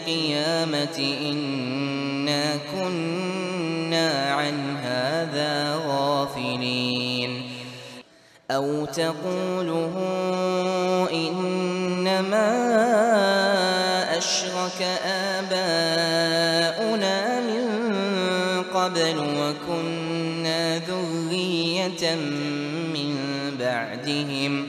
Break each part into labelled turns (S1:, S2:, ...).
S1: القيامة إنا كنا عن هذا غافلين. أو تقولوا إنما أشرك آباؤنا من قبل وكنا ذرية من بعدهم.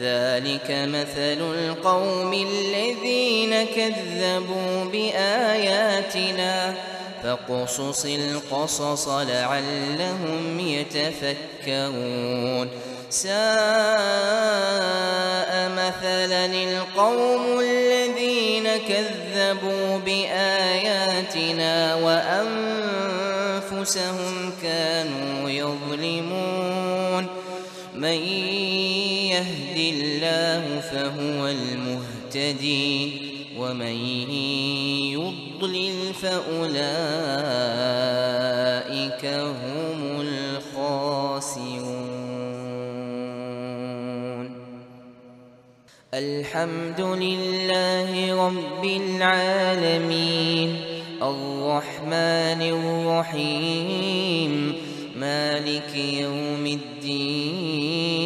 S1: ذلك مثل القوم الذين كذبوا بآياتنا فاقصص القصص لعلهم يتفكرون. ساء مثلا القوم الذين كذبوا بآياتنا وأنفسهم يهد الله فهو المهتدي ومن يضلل فأولئك هم الخاسرون. الحمد لله رب العالمين. الرحمن الرحيم. مالك يوم الدين.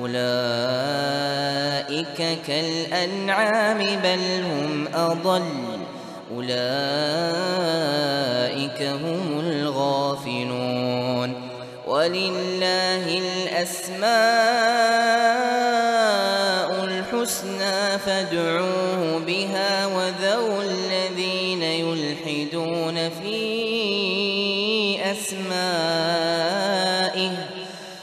S1: أولئك كالأنعام بل هم أضل. أولئك هم الغافلون. ولله الأسماء الحسنى فادعوه بها وذروا الذين يلحدون في أسمائه.